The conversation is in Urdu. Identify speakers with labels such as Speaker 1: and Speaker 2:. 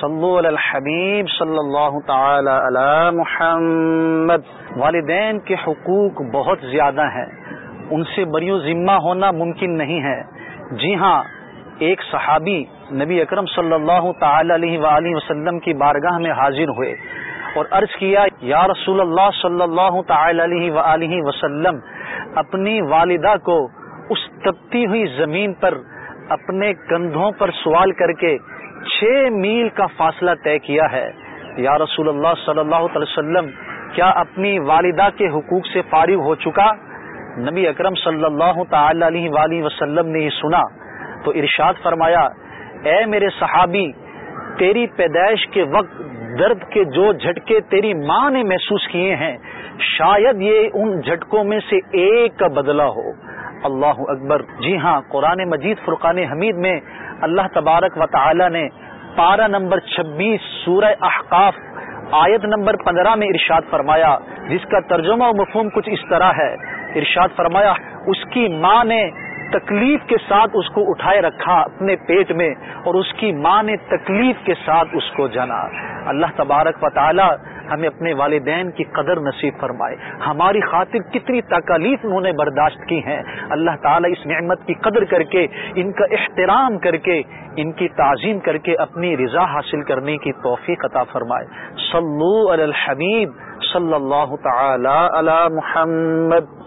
Speaker 1: صلو علی الحبیب صلی اللہ تعالی علی محمد۔ والدین کے حقوق بہت زیادہ ہیں۔ ان سے بریو ذمہ ہونا ممکن نہیں ہے۔ جی ہاں ایک صحابی نبی اکرم صلی اللہ تعالی علیہ وآلہ وسلم کی بارگاہ میں حاضر ہوئے اور عرض کیا، یا رسول اللہ صلی اللہ تعالی علیہ وآلہ وسلم، اپنی والدہ کو اس تپتی ہوئی زمین پر، اپنے کندھوں پر سوال کر کے چھ میل کا فاصلہ طے کیا ہے۔ یا رسول اللہ صلی اللہ علیہ وسلم، کیا اپنی والدہ کے حقوق سے فارغ ہو چکا؟ نبی اکرم صلی اللہ تعالی علیہ وآلہ وسلم نے یہ سنا۔ تو ارشاد فرمایا، اے میرے صحابی، تیری پیدائش کے وقت درد کے جو جھٹکے تیری ماں نے محسوس کیے ہیں، شاید یہ ان جھٹکوں میں سے ایک کا بدلہ ہو۔ اللہ اکبر۔ جی ہاں قرآن مجید فرقان حمید میں اللہ تبارک و تعالی نے پارہ نمبر چھبیس سورہ احقاف آیت نمبر پندرہ میں ارشاد فرمایا، جس کا ترجمہ و مفہوم کچھ اس طرح ہے۔ ارشاد فرمایا، اس کی ماں نے تکلیف کے ساتھ اس کو اٹھائے رکھا اپنے پیٹ میں اور اس کی ماں نے تکلیف کے ساتھ اس کو جنا اللہ تبارک و تعالی ہمیں اپنے والدین کی قدر نصیب فرمائے۔ ہماری خاطر کتنی تکالیف انہوں نے برداشت کی ہیں۔ اللہ تعالیٰ اس نعمت کی قدر کر کے، ان کا احترام کر کے، ان کی تعظیم کر کے اپنی رضا حاصل کرنے کی توفیق عطا فرمائے۔ صلو علی الحبیب صلی اللہ تعالی علی محمد۔